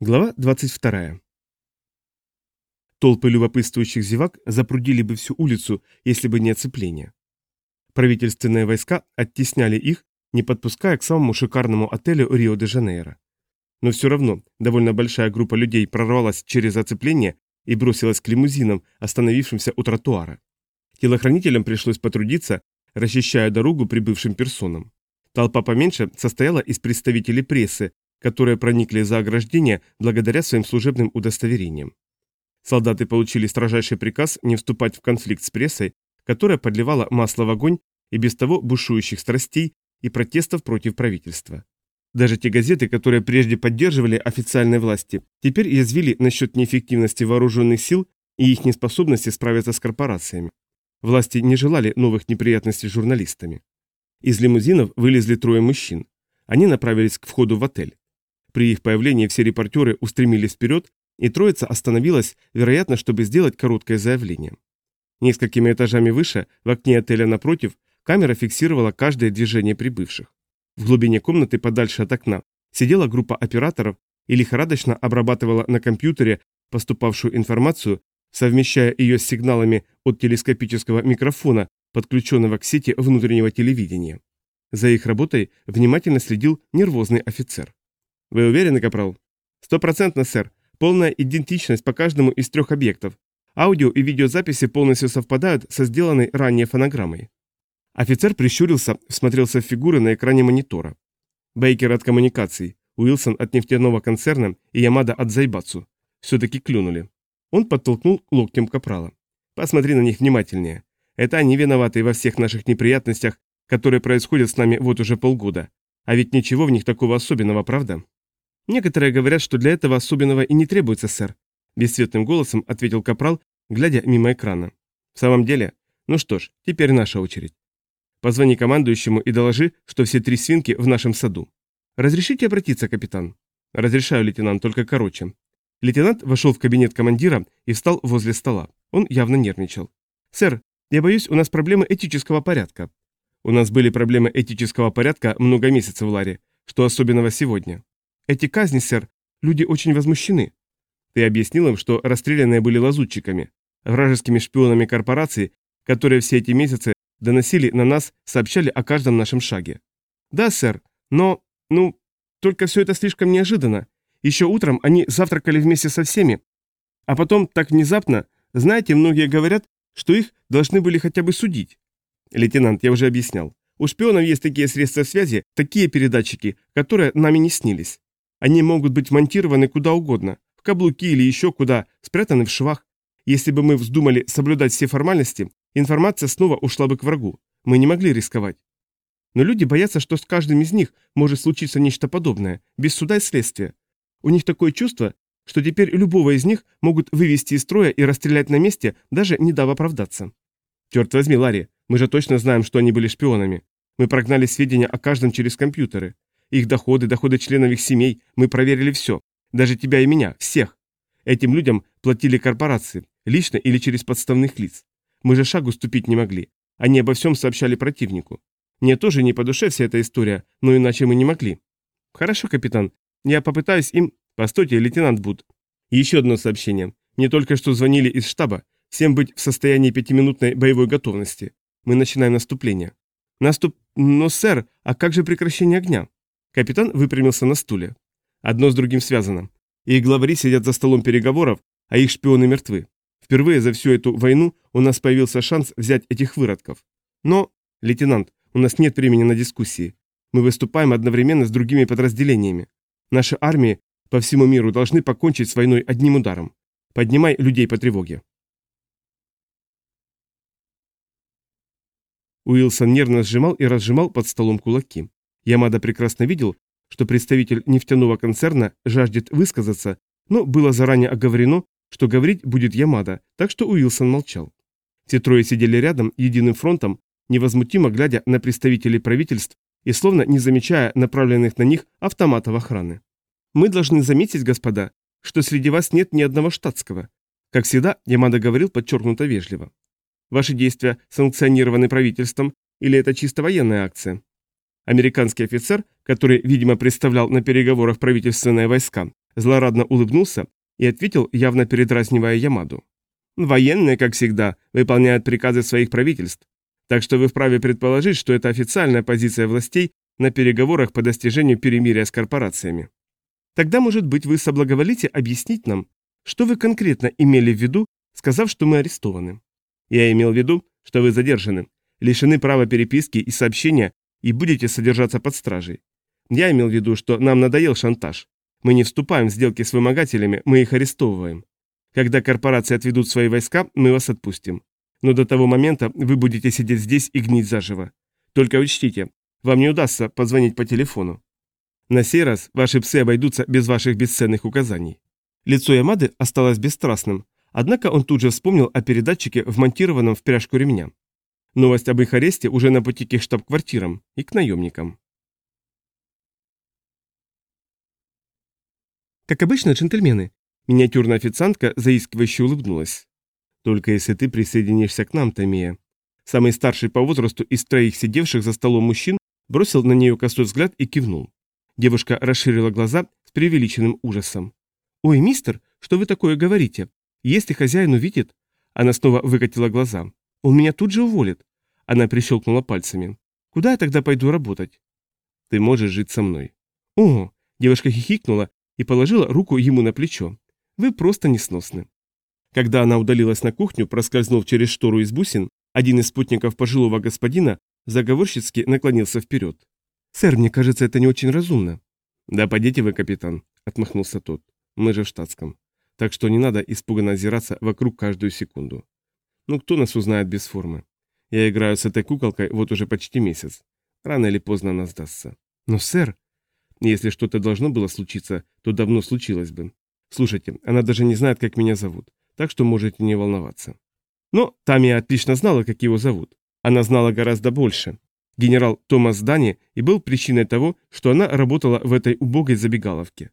Глава 22. Толпы любопытствующих зевак запрудили бы всю улицу, если бы не оцепление. Правительственные войска оттесняли их, не подпуская к самому шикарному отелю Рио-де-Жанейро. Но все равно довольно большая группа людей прорвалась через оцепление и бросилась к лимузинам, остановившимся у тротуара. Телохранителям пришлось потрудиться, расчищая дорогу прибывшим персонам. Толпа поменьше состояла из представителей прессы, которые проникли за ограждение благодаря своим служебным удостоверениям. Солдаты получили строжайший приказ не вступать в конфликт с прессой, которая подливала масло в огонь и без того бушующих страстей и протестов против правительства. Даже те газеты, которые прежде поддерживали официальные власти, теперь язвили насчет неэффективности вооруженных сил и их неспособности справиться с корпорациями. Власти не желали новых неприятностей с журналистами. Из лимузинов вылезли трое мужчин. Они направились к входу в отель. При их появлении все репортеры устремились вперед, и троица остановилась, вероятно, чтобы сделать короткое заявление. Несколькими этажами выше, в окне отеля напротив, камера фиксировала каждое движение прибывших. В глубине комнаты подальше от окна сидела группа операторов и лихорадочно обрабатывала на компьютере поступавшую информацию, совмещая ее с сигналами от телескопического микрофона, подключенного к сети внутреннего телевидения. За их работой внимательно следил нервозный офицер. Вы уверены, Капрал? Стопроцентно, сэр. Полная идентичность по каждому из трех объектов. Аудио и видеозаписи полностью совпадают со сделанной ранее фонограммой. Офицер прищурился, смотрелся в фигуры на экране монитора. Бейкер от коммуникаций, Уилсон от нефтяного концерна и Ямада от Зайбацу. Все-таки клюнули. Он подтолкнул локтем Капрала. Посмотри на них внимательнее. Это они виноваты во всех наших неприятностях, которые происходят с нами вот уже полгода. А ведь ничего в них такого особенного, правда? «Некоторые говорят, что для этого особенного и не требуется, сэр», – бесцветным голосом ответил Капрал, глядя мимо экрана. «В самом деле? Ну что ж, теперь наша очередь. Позвони командующему и доложи, что все три свинки в нашем саду. Разрешите обратиться, капитан?» «Разрешаю, лейтенант, только короче». Лейтенант вошел в кабинет командира и встал возле стола. Он явно нервничал. «Сэр, я боюсь, у нас проблемы этического порядка». «У нас были проблемы этического порядка много месяцев, Ларри. Что особенного сегодня?» Эти казни, сэр, люди очень возмущены. Ты объяснил им, что расстрелянные были лазутчиками, вражескими шпионами корпораций, которые все эти месяцы доносили на нас, сообщали о каждом нашем шаге. Да, сэр, но, ну, только все это слишком неожиданно. Еще утром они завтракали вместе со всеми, а потом так внезапно, знаете, многие говорят, что их должны были хотя бы судить. Лейтенант, я уже объяснял. У шпионов есть такие средства связи, такие передатчики, которые нами не снились. Они могут быть монтированы куда угодно, в каблуки или еще куда, спрятаны в швах. Если бы мы вздумали соблюдать все формальности, информация снова ушла бы к врагу. Мы не могли рисковать. Но люди боятся, что с каждым из них может случиться нечто подобное, без суда и следствия. У них такое чувство, что теперь любого из них могут вывести из строя и расстрелять на месте, даже не дав оправдаться. Черт возьми, Ларри, мы же точно знаем, что они были шпионами. Мы прогнали сведения о каждом через компьютеры. Их доходы, доходы членов их семей, мы проверили все. Даже тебя и меня, всех. Этим людям платили корпорации, лично или через подставных лиц. Мы же шагу ступить не могли. Они обо всем сообщали противнику. Мне тоже не по душе вся эта история, но иначе мы не могли. Хорошо, капитан. Я попытаюсь им... Постойте, лейтенант Буд. Еще одно сообщение. Мне только что звонили из штаба. Всем быть в состоянии пятиминутной боевой готовности. Мы начинаем наступление. Наступ... Но, сэр, а как же прекращение огня? Капитан выпрямился на стуле. Одно с другим связано. Их главари сидят за столом переговоров, а их шпионы мертвы. Впервые за всю эту войну у нас появился шанс взять этих выродков. Но, лейтенант, у нас нет времени на дискуссии. Мы выступаем одновременно с другими подразделениями. Наши армии по всему миру должны покончить с войной одним ударом. Поднимай людей по тревоге. Уилсон нервно сжимал и разжимал под столом кулаки. Ямада прекрасно видел, что представитель нефтяного концерна жаждет высказаться, но было заранее оговорено, что говорить будет Ямада, так что Уилсон молчал. Все трое сидели рядом, единым фронтом, невозмутимо глядя на представителей правительств и словно не замечая направленных на них автоматов охраны. «Мы должны заметить, господа, что среди вас нет ни одного штатского». Как всегда, Ямада говорил подчеркнуто вежливо. «Ваши действия санкционированы правительством или это чисто военная акция?» Американский офицер, который, видимо, представлял на переговорах правительственные войска, злорадно улыбнулся и ответил, явно передразнивая Ямаду. «Военные, как всегда, выполняют приказы своих правительств, так что вы вправе предположить, что это официальная позиция властей на переговорах по достижению перемирия с корпорациями. Тогда, может быть, вы соблаговолите объяснить нам, что вы конкретно имели в виду, сказав, что мы арестованы? Я имел в виду, что вы задержаны, лишены права переписки и сообщения и будете содержаться под стражей. Я имел в виду, что нам надоел шантаж. Мы не вступаем в сделки с вымогателями, мы их арестовываем. Когда корпорации отведут свои войска, мы вас отпустим. Но до того момента вы будете сидеть здесь и гнить заживо. Только учтите, вам не удастся позвонить по телефону. На сей раз ваши псы обойдутся без ваших бесценных указаний. Лицо Ямады осталось бесстрастным, однако он тут же вспомнил о передатчике, вмонтированном в пряжку ремня. Новость об их аресте уже на пути к их штаб-квартирам и к наемникам. Как обычно, джентльмены, миниатюрная официантка заискивающе улыбнулась. Только если ты присоединишься к нам, Тамия. Самый старший по возрасту из троих сидевших за столом мужчин бросил на нее косой взгляд и кивнул. Девушка расширила глаза с преувеличенным ужасом. «Ой, мистер, что вы такое говорите? Если хозяин увидит...» Она снова выкатила глаза. «Он меня тут же уволит». Она прищелкнула пальцами. «Куда я тогда пойду работать?» «Ты можешь жить со мной». «О!» Девушка хихикнула и положила руку ему на плечо. «Вы просто несносны». Когда она удалилась на кухню, проскользнув через штору из бусин, один из спутников пожилого господина заговорщицки наклонился вперед. «Сэр, мне кажется, это не очень разумно». «Да подите вы, капитан», — отмахнулся тот. «Мы же в штатском. Так что не надо испуганно озираться вокруг каждую секунду. Ну кто нас узнает без формы? Я играю с этой куколкой вот уже почти месяц. Рано или поздно она сдастся». «Но, сэр...» «Если что-то должно было случиться, то давно случилось бы. Слушайте, она даже не знает, как меня зовут, так что можете не волноваться». Но Тамия отлично знала, как его зовут. Она знала гораздо больше генерал Томас Дани и был причиной того, что она работала в этой убогой забегаловке.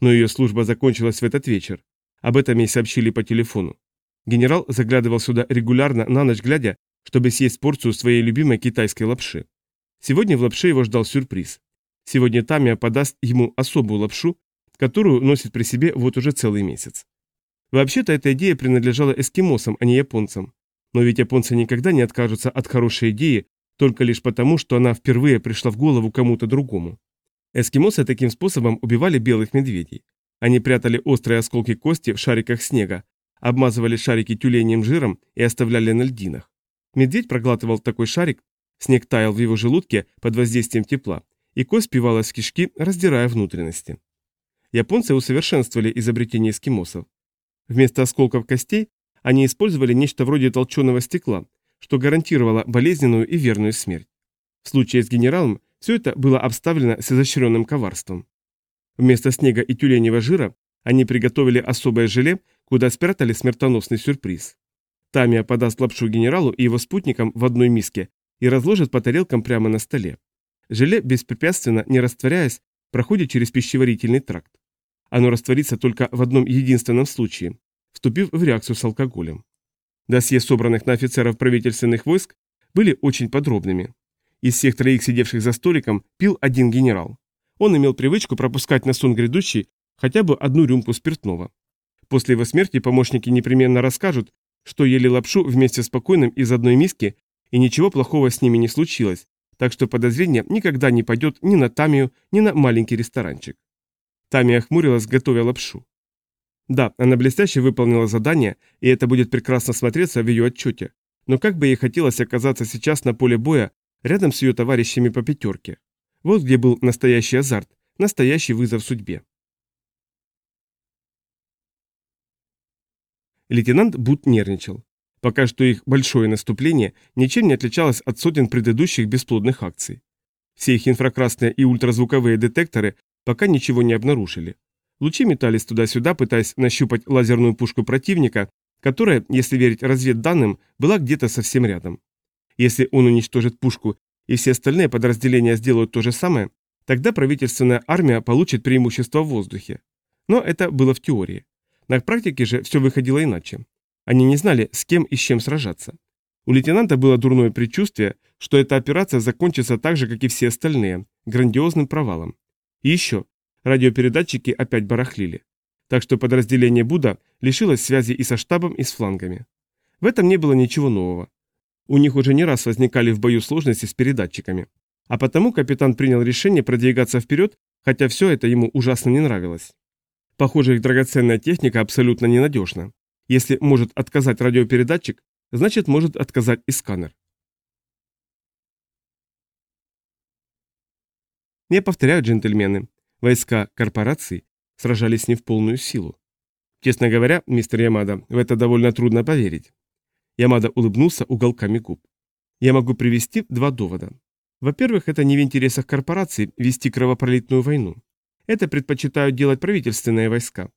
Но ее служба закончилась в этот вечер. Об этом ей сообщили по телефону. Генерал заглядывал сюда регулярно на ночь глядя, чтобы съесть порцию своей любимой китайской лапши. Сегодня в лапше его ждал сюрприз. Сегодня Тамия подаст ему особую лапшу, которую носит при себе вот уже целый месяц. Вообще-то эта идея принадлежала эскимосам, а не японцам. Но ведь японцы никогда не откажутся от хорошей идеи, только лишь потому, что она впервые пришла в голову кому-то другому. Эскимосы таким способом убивали белых медведей. Они прятали острые осколки кости в шариках снега, обмазывали шарики тюленем жиром и оставляли на льдинах. Медведь проглатывал такой шарик, снег таял в его желудке под воздействием тепла, и кость пивалась в кишки, раздирая внутренности. Японцы усовершенствовали изобретение эскимосов. Вместо осколков костей они использовали нечто вроде толченого стекла, что гарантировало болезненную и верную смерть. В случае с генералом все это было обставлено с изощренным коварством. Вместо снега и тюленевого жира они приготовили особое желе, куда спрятали смертоносный сюрприз. Тамия подаст лапшу генералу и его спутникам в одной миске и разложит по тарелкам прямо на столе. Желе, беспрепятственно, не растворяясь, проходит через пищеварительный тракт. Оно растворится только в одном единственном случае, вступив в реакцию с алкоголем. Досье собранных на офицеров правительственных войск были очень подробными. Из всех троих сидевших за столиком пил один генерал. Он имел привычку пропускать на сон грядущий хотя бы одну рюмку спиртного. После его смерти помощники непременно расскажут, что ели лапшу вместе с покойным из одной миски, и ничего плохого с ними не случилось, так что подозрение никогда не пойдет ни на Тамию, ни на маленький ресторанчик. Тамия хмурилась, готовя лапшу. Да, она блестяще выполнила задание, и это будет прекрасно смотреться в ее отчете. Но как бы ей хотелось оказаться сейчас на поле боя, рядом с ее товарищами по пятерке. Вот где был настоящий азарт, настоящий вызов судьбе. Лейтенант Бут нервничал. Пока что их большое наступление ничем не отличалось от сотен предыдущих бесплодных акций. Все их инфракрасные и ультразвуковые детекторы пока ничего не обнаружили. Лучи метались туда-сюда, пытаясь нащупать лазерную пушку противника, которая, если верить разведданным, была где-то совсем рядом. Если он уничтожит пушку и все остальные подразделения сделают то же самое, тогда правительственная армия получит преимущество в воздухе. Но это было в теории. На практике же все выходило иначе. Они не знали, с кем и с чем сражаться. У лейтенанта было дурное предчувствие, что эта операция закончится так же, как и все остальные, грандиозным провалом. И еще, радиопередатчики опять барахлили. Так что подразделение Буда лишилось связи и со штабом, и с флангами. В этом не было ничего нового. У них уже не раз возникали в бою сложности с передатчиками. А потому капитан принял решение продвигаться вперед, хотя все это ему ужасно не нравилось. Похоже, их драгоценная техника абсолютно ненадежна. Если может отказать радиопередатчик, значит может отказать и сканер. Я повторяю, джентльмены, войска корпораций сражались не в полную силу. Честно говоря, мистер Ямада, в это довольно трудно поверить. Ямада улыбнулся уголками губ. Я могу привести два довода. Во-первых, это не в интересах корпораций вести кровопролитную войну. Это предпочитают делать правительственные войска.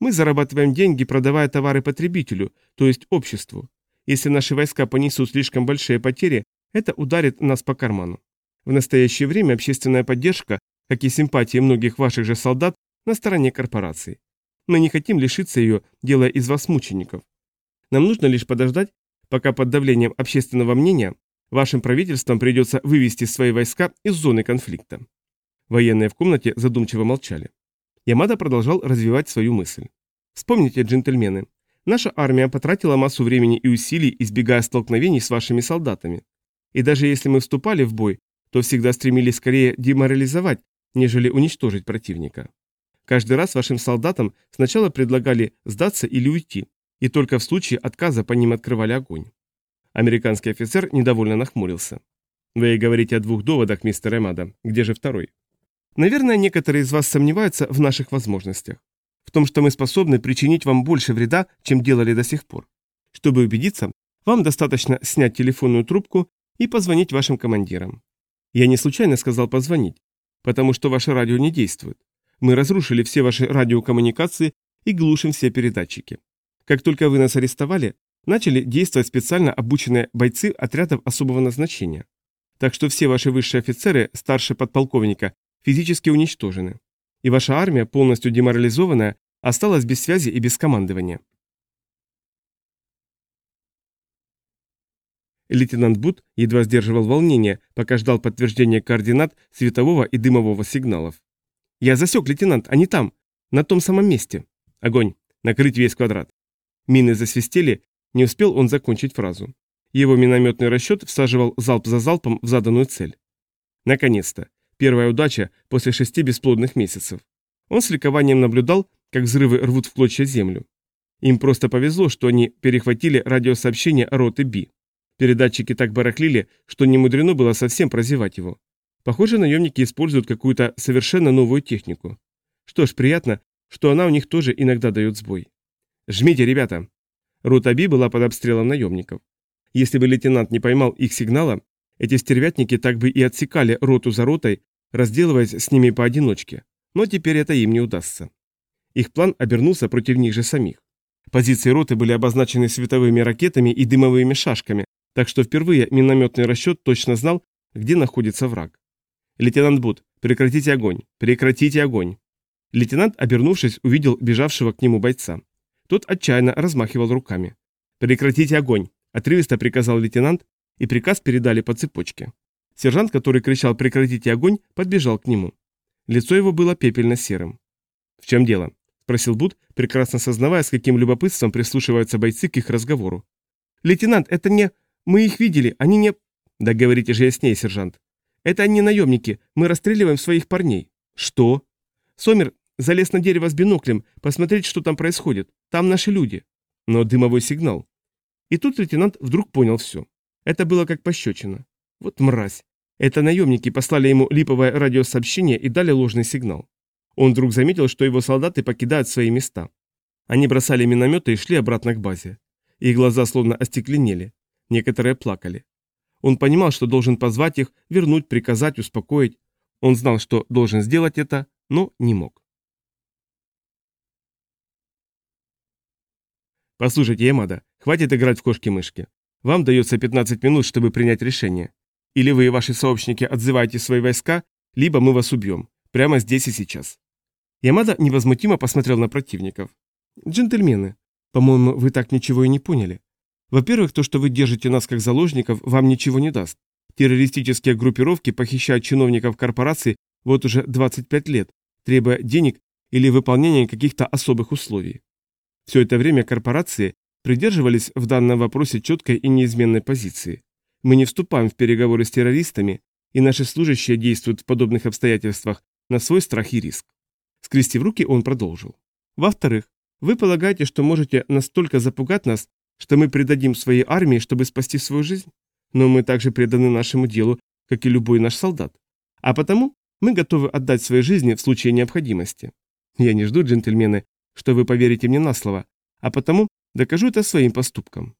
Мы зарабатываем деньги, продавая товары потребителю, то есть обществу. Если наши войска понесут слишком большие потери, это ударит нас по карману. В настоящее время общественная поддержка, как и симпатии многих ваших же солдат, на стороне корпораций. Мы не хотим лишиться ее, делая из вас мучеников. Нам нужно лишь подождать, пока под давлением общественного мнения вашим правительствам придется вывести свои войска из зоны конфликта. Военные в комнате задумчиво молчали. Ямада продолжал развивать свою мысль. Вспомните, джентльмены, наша армия потратила массу времени и усилий, избегая столкновений с вашими солдатами. И даже если мы вступали в бой, то всегда стремились скорее деморализовать, нежели уничтожить противника. Каждый раз вашим солдатам сначала предлагали сдаться или уйти, и только в случае отказа по ним открывали огонь. Американский офицер недовольно нахмурился. «Вы говорите о двух доводах, мистер Эмада. Где же второй?» «Наверное, некоторые из вас сомневаются в наших возможностях. В том, что мы способны причинить вам больше вреда, чем делали до сих пор. Чтобы убедиться, вам достаточно снять телефонную трубку и позвонить вашим командирам. Я не случайно сказал позвонить, потому что ваше радио не действует. Мы разрушили все ваши радиокоммуникации и глушим все передатчики. Как только вы нас арестовали, начали действовать специально обученные бойцы отрядов особого назначения. Так что все ваши высшие офицеры, старше подполковника, физически уничтожены. И ваша армия, полностью деморализованная, осталась без связи и без командования. Лейтенант Бут едва сдерживал волнение, пока ждал подтверждения координат светового и дымового сигналов. «Я засек, лейтенант, они там, на том самом месте. Огонь! Накрыть весь квадрат!» Мины засвистели, не успел он закончить фразу. Его минометный расчет всаживал залп за залпом в заданную цель. Наконец-то. Первая удача после шести бесплодных месяцев. Он с ликованием наблюдал, как взрывы рвут в клочья землю. Им просто повезло, что они перехватили радиосообщение роты Би. Передатчики так барахлили, что не мудрено было совсем прозевать его. Похоже, наемники используют какую-то совершенно новую технику. Что ж, приятно, что она у них тоже иногда дает сбой. «Жмите, ребята!» Рота Би была под обстрелом наемников. Если бы лейтенант не поймал их сигнала, эти стервятники так бы и отсекали роту за ротой, разделываясь с ними поодиночке. Но теперь это им не удастся. Их план обернулся против них же самих. Позиции роты были обозначены световыми ракетами и дымовыми шашками, так что впервые минометный расчет точно знал, где находится враг. «Лейтенант Бут, прекратите огонь! Прекратите огонь!» Лейтенант, обернувшись, увидел бежавшего к нему бойца. Тот отчаянно размахивал руками. «Прекратите огонь!» – отрывисто приказал лейтенант, и приказ передали по цепочке. Сержант, который кричал «прекратите огонь», подбежал к нему. Лицо его было пепельно-серым. «В чем дело?» – спросил Буд, прекрасно сознавая, с каким любопытством прислушиваются бойцы к их разговору. «Лейтенант, это не... Мы их видели, они не...» «Да говорите же яснее, сержант». «Это они наемники, мы расстреливаем своих парней». «Что?» «Сомер, Залез на дерево с биноклем, посмотреть, что там происходит. Там наши люди. Но дымовой сигнал. И тут лейтенант вдруг понял все. Это было как пощечина. Вот мразь. Это наемники послали ему липовое радиосообщение и дали ложный сигнал. Он вдруг заметил, что его солдаты покидают свои места. Они бросали минометы и шли обратно к базе. Их глаза словно остекленели. Некоторые плакали. Он понимал, что должен позвать их, вернуть, приказать, успокоить. Он знал, что должен сделать это, но не мог. Послушайте, Ямада, хватит играть в кошки-мышки. Вам дается 15 минут, чтобы принять решение. Или вы и ваши сообщники отзываете свои войска, либо мы вас убьем. Прямо здесь и сейчас. Ямада невозмутимо посмотрел на противников. «Джентльмены, по-моему, вы так ничего и не поняли. Во-первых, то, что вы держите нас как заложников, вам ничего не даст. Террористические группировки похищают чиновников корпораций вот уже 25 лет, требуя денег или выполнения каких-то особых условий. Все это время корпорации придерживались в данном вопросе четкой и неизменной позиции. Мы не вступаем в переговоры с террористами, и наши служащие действуют в подобных обстоятельствах на свой страх и риск. Скрестив руки, он продолжил. Во-вторых, вы полагаете, что можете настолько запугать нас, что мы предадим своей армии, чтобы спасти свою жизнь? Но мы также преданы нашему делу, как и любой наш солдат. А потому мы готовы отдать свои жизни в случае необходимости. Я не жду, джентльмены, что вы поверите мне на слово, а потому докажу это своим поступком.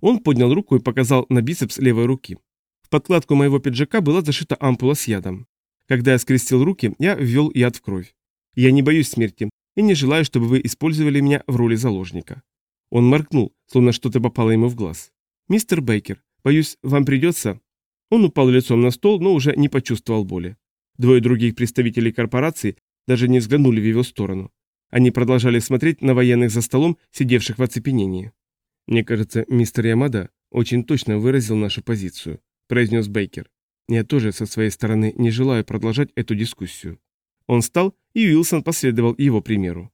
Он поднял руку и показал на бицепс левой руки. В подкладку моего пиджака была зашита ампула с ядом. Когда я скрестил руки, я ввел яд в кровь. Я не боюсь смерти и не желаю, чтобы вы использовали меня в роли заложника. Он моркнул, словно что-то попало ему в глаз. «Мистер Бейкер, боюсь, вам придется...» Он упал лицом на стол, но уже не почувствовал боли. Двое других представителей корпорации даже не взглянули в его сторону. Они продолжали смотреть на военных за столом, сидевших в оцепенении. «Мне кажется, мистер Ямада очень точно выразил нашу позицию», – произнес Бейкер. «Я тоже со своей стороны не желаю продолжать эту дискуссию». Он встал, и Уилсон последовал его примеру.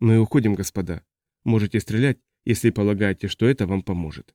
«Мы уходим, господа. Можете стрелять, если полагаете, что это вам поможет.